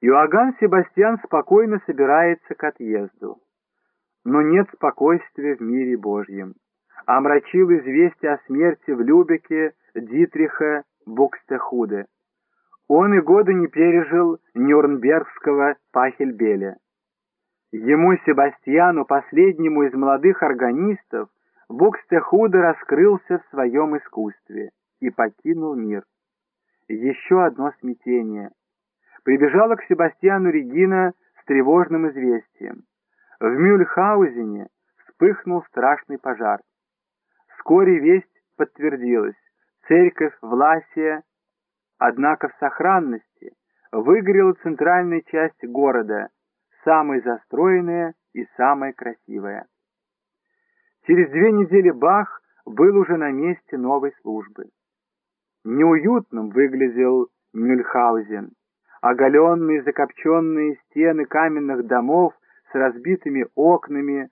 Иоганн Себастьян спокойно собирается к отъезду. Но нет спокойствия в мире Божьем. Омрачил известие о смерти в Любеке Дитриха Букстехуде. Он и года не пережил Нюрнбергского Пахельбеля. Ему, Себастьяну, последнему из молодых органистов, Букстехуде раскрылся в своем искусстве и покинул мир. Еще одно смятение. Прибежала к Себастьяну Регина с тревожным известием. В Мюльхаузене вспыхнул страшный пожар. Вскоре весть подтвердилась. Церковь Власия, однако в сохранности, выгорела центральная часть города, самая застроенная и самая красивая. Через две недели Бах был уже на месте новой службы. Неуютным выглядел Мюльхаузен. Оголенные закопченные стены каменных домов с разбитыми окнами,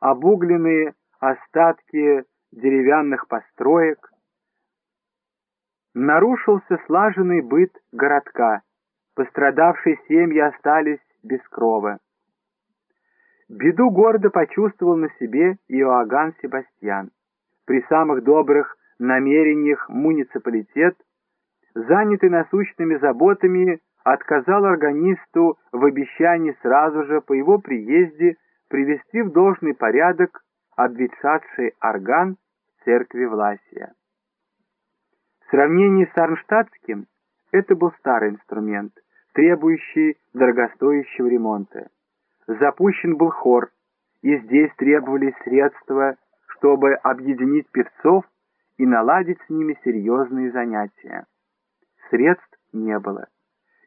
обугленные остатки деревянных построек. Нарушился слаженный быт городка, пострадавшие семьи остались без крова. Беду города почувствовал на себе Иоганн Себастьян. При самых добрых намерениях муниципалитет, занятый насущными заботами, отказал органисту в обещании сразу же по его приезде привести в должный порядок обветшавший орган церкви Власия. В сравнении с Арнштадтским это был старый инструмент, требующий дорогостоящего ремонта. Запущен был хор, и здесь требовались средства, чтобы объединить певцов и наладить с ними серьезные занятия. Средств не было,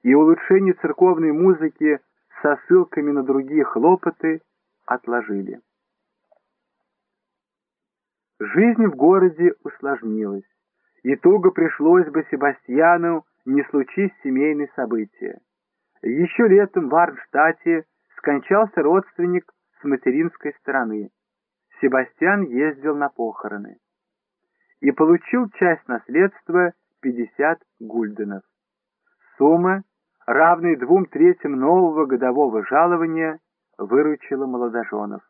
и улучшение церковной музыки со ссылками на другие хлопоты отложили. Жизнь в городе усложнилась, и туго пришлось бы Себастьяну, не случись семейные события. Еще летом в Арнштадте скончался родственник с материнской стороны. Себастьян ездил на похороны и получил часть наследства 50 гульденов. Сумма, равная двум третьим нового годового жалования, выручила молодоженов.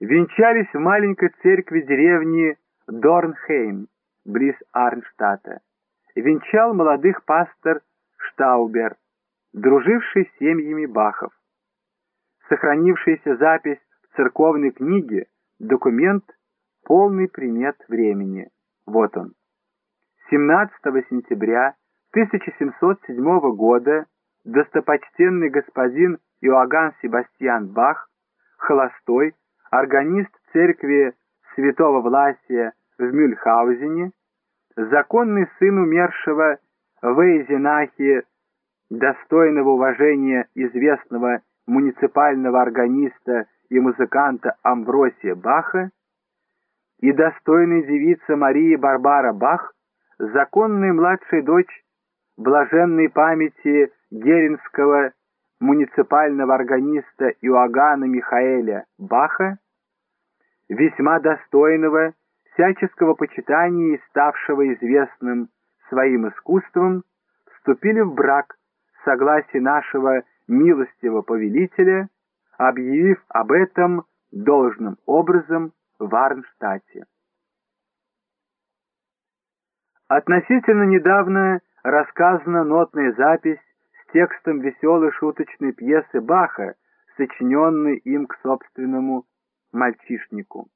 Венчались в маленькой церкви деревни Дорнхейм, близ Арнштадта. Венчал молодых пастор Штаубер, друживший с семьями Бахов. Сохранившаяся запись в церковной книге, документ полный примет времени. Вот он. 17 сентября 1707 года достопочтенный господин Иоганн Себастьян Бах, холостой, органист церкви святого Власия в Мюльхаузене, законный сын умершего в Эйзенахе, достойного уважения известного муниципального органиста и музыканта Амвросия Баха, и достойная девица Мария Барбара Бах, законная младшая дочь блаженной памяти геринского муниципального органиста Иоганна Михаэля Баха, весьма достойного всяческого почитания и ставшего известным своим искусством, вступили в брак в согласии нашего милостивого повелителя, объявив об этом должным образом в Арнштадте. Относительно недавно рассказана нотная запись с текстом веселой шуточной пьесы Баха, сочиненной им к собственному мальчишнику.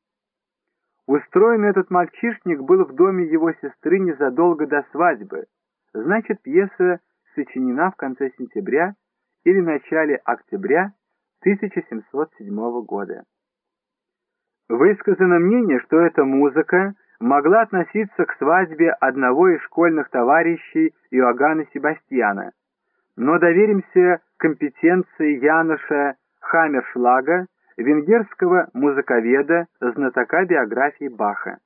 Устроен этот мальчишник был в доме его сестры незадолго до свадьбы, значит, пьеса сочинена в конце сентября или начале октября 1707 года. Высказано мнение, что эта музыка могла относиться к свадьбе одного из школьных товарищей Иоганна Себастьяна, но доверимся компетенции Яноша Хаммершлага, венгерского музыковеда, знатока биографии Баха.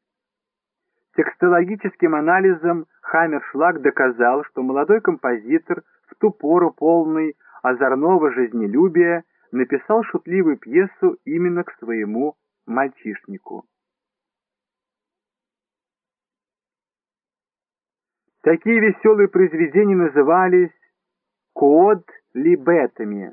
Текстологическим анализом Хаммершлаг доказал, что молодой композитор в ту пору полный озорного жизнелюбия написал шутливую пьесу именно к своему мальчишнику. Такие веселые произведения назывались код либетами.